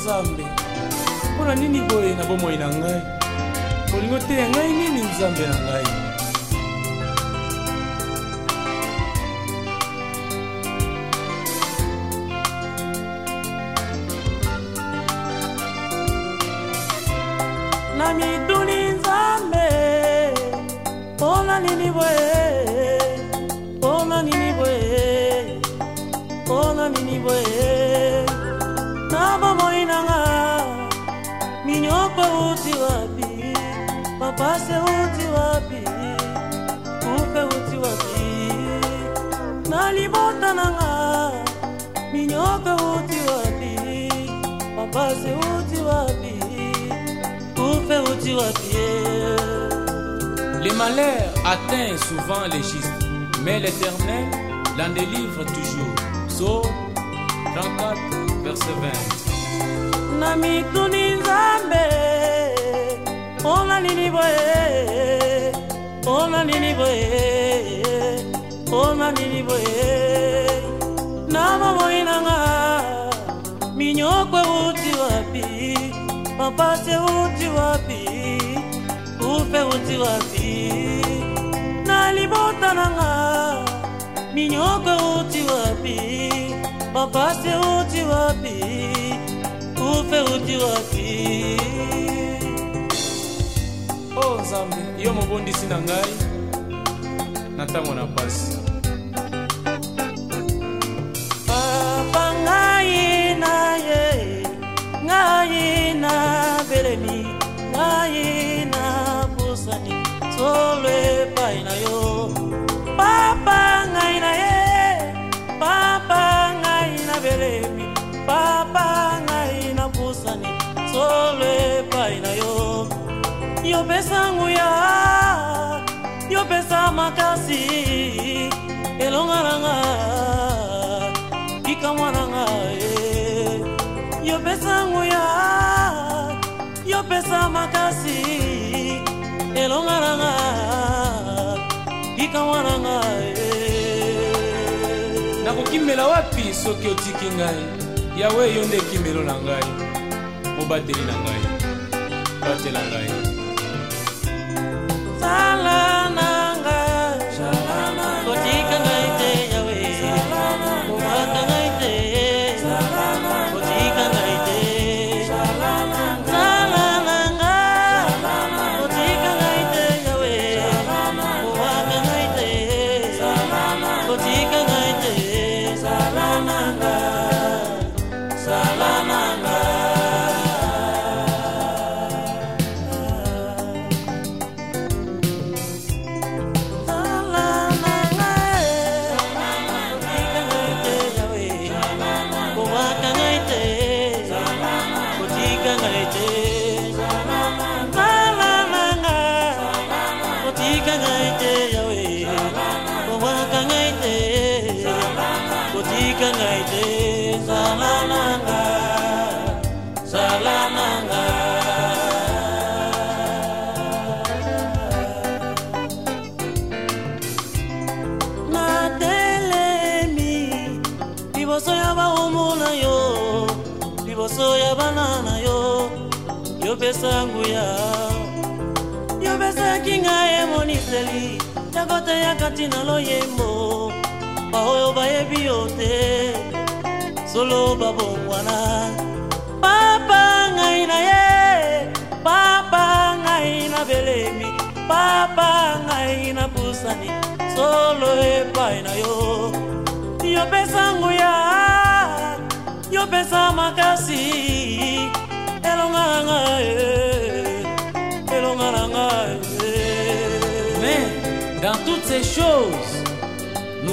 nzambe mpo na nini boye na bomoi na ngai bolingo te ya ngai nini nzambe na ngai na miduni nzambe mpo na nini boye mpo na nini boye mpo na nini boye na bomoi Baba uti wapi? Mabase uti wapi? Kupe uti wapi? Nalimota nanga Minyoka uti wapi? Mabase uti wapi? Kupe uti wapi? Les malheurs atteignent souvent les justes, mais l'Éternel l'en délivre toujours. Psaume 34, verset 20. na mituni ona nini boye ona nini boye ona nini boye na mamoi nanga minyoko euti wapi mapasi euti wapi ufe euti wapi na libota nanga minyoko euti wapi mapasi euti wapi ufe euti wapi o oh, nzambe yo mobondisi na ngai na ntango na pasi yo pesa nguya yo pesa makasi elonga nanga bikamwa nanga eh. yo pesa nguya yo pesa makasi elonga nanga bikamwa nanga eh. nakokimela wapi soki otiki ngai yawe yo nde ekimelo na ngai mobateli na ngai batela ngai la tika ngai te zala na nga zala na nga natelemi liboso ya baumu na yo liboso ya bana na yo yopesa nguya yopesaki ngai emoniseli ya koteyaka ntina loyembo baoyo bayebi yo te solo babongwana papa ngai na ye papa ngai na belemi papa ngai na pusani solo epai na yo yopesa nguya yopesa makasi elonga na ngai elonga na ngai mais dans toutes ces choses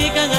Balikan